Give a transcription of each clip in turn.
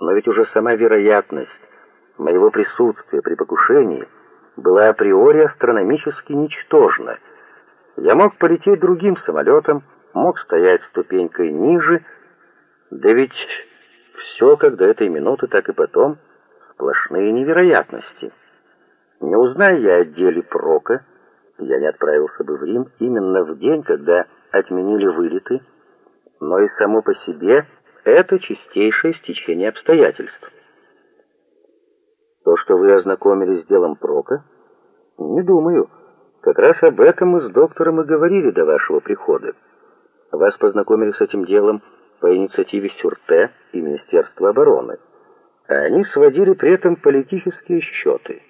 Но ведь уже сама вероятность моего присутствия при покушении была априори астрономически ничтожна. Я мог полететь другим самолетом, мог стоять ступенькой ниже, да ведь все как до этой минуты, так и потом сплошные невероятности. Не узная я о деле Прока, я не отправился бы в Рим именно в день, когда отменили вылеты, но и само по себе это чистейшее стечение обстоятельств. То, что вы ознакомились с делом Прока, не думаю. Как раз об этом мы с доктором и говорили до вашего прихода. Вас познакомили с этим делом по инициативе Сюрте и Министерства обороны. А они сводили при этом политические счеты.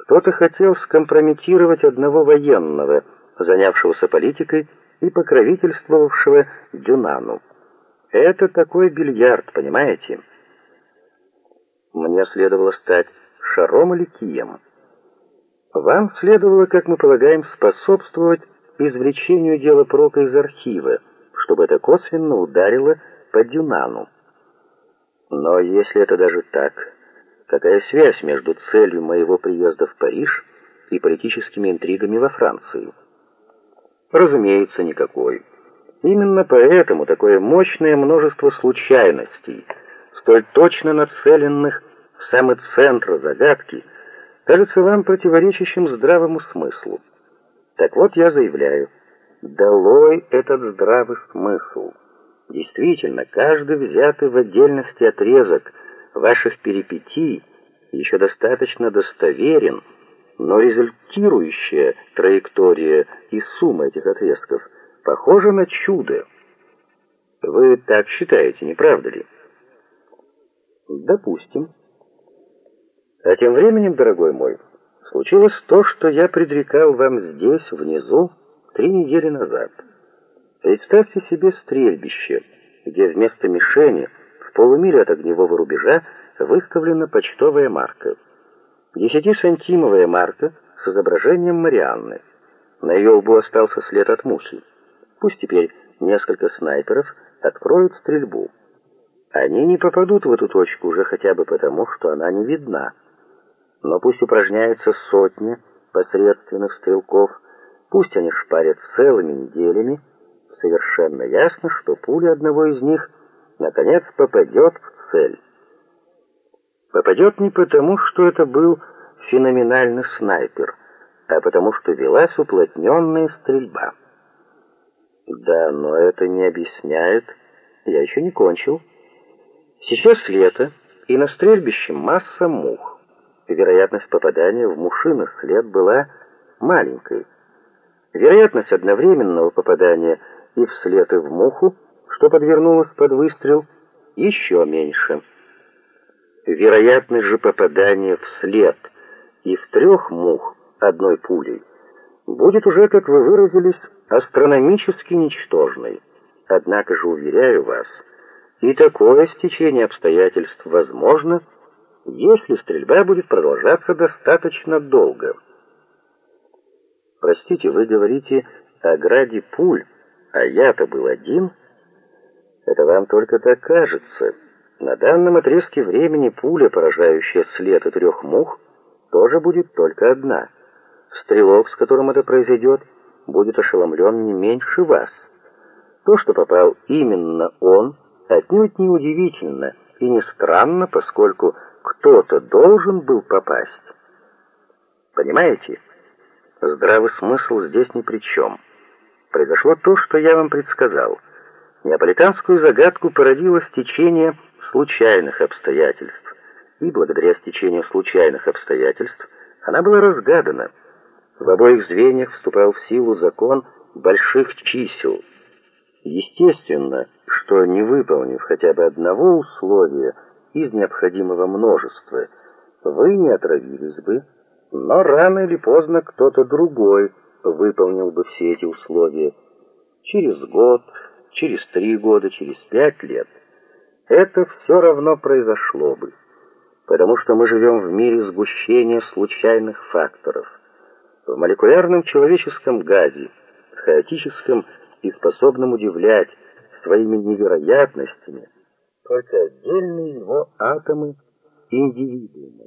Кто-то хотел скомпрометировать одного военного, занявшегося политикой и покровительствовавшего Дюнану. Это такой бильярд, понимаете? Мне следовало стать шаром или кием. Вам следовало, как мы полагаем, способствовать извлечению дела Прока из архива, чтобы это косвенно ударило по Дюнану. Но если это даже так, какая связь между целью моего приезда в Париж и политическими интригами во Франции? Разумеется, никакой. Именно поэтому такое мощное множество случайностей, столь точно нацеленных в самый центр загадки, кажется вам противоречащим здравому смыслу. Так вот, я заявляю, долой этот здравый смысл. Действительно, каждый взятый в отдельности отрезок ваших перипетий еще достаточно достоверен, но результирующая траектория и сумма этих отрезков похожа на чудо. Вы так считаете, не правда ли? Допустим. А тем временем, дорогой мой, случилось то, что я предрекал вам здесь, внизу, три недели назад. Представьте себе стрельбище, где вместо мишени в полумиле от огневого рубежа выставлена почтовая марка. Десятисантимовая марка с изображением Марианны. На ее лбу остался след от мухи. Пусть теперь несколько снайперов откроют стрельбу. Они не попадут в эту точку уже хотя бы потому, что она не видна. Но пусть упражняются сотни посредственных стрелков, пусть они шпарят целыми неделями, совершенно ясно, что пуля одного из них наконец попадет в цель. Попадет не потому, что это был феноменальный снайпер, а потому что велась уплотненная стрельба. Да, но это не объясняет. Я еще не кончил. Сейчас лето, и на стрельбище масса мух. Вероятность попадания в мушиный след была маленькой. Вероятность одновременного попадания и в след, и в муху, что подвернулось под выстрел, еще меньше. Вероятность же попадания в след и в трех мух одной пулей будет уже, как вы выразились, астрономически ничтожной. Однако же, уверяю вас, и такое стечение обстоятельств возможно, если стрельба будет продолжаться достаточно долго. Простите, вы говорите о граде пуль, а я-то был один. Это вам только так кажется. На данном отрезке времени пуля, поражающая след и трех мух, тоже будет только одна. Стрелок, с которым это произойдет, будет ошеломлен не меньше вас. То, что попал именно он, отнюдь не удивительно и не странно, поскольку кто-то должен был попасть. Понимаете? Здравый смысл здесь ни при чем. Произошло то, что я вам предсказал. Неаполитанскую загадку породило стечение случайных обстоятельств, и благодаря стечению случайных обстоятельств она была разгадана. В обоих звеньях вступал в силу закон больших чисел. Естественно, что не выполнив хотя бы одного условия из необходимого множества, вы не отравились бы, но рано или поздно кто-то другой выполнил бы все эти условия. Через год, через три года, через пять лет это все равно произошло бы, потому что мы живем в мире сгущения случайных факторов. В молекулярном человеческом газе, хаотическом и способном удивлять своими невероятностями, только отдельные его атомы индивидуума.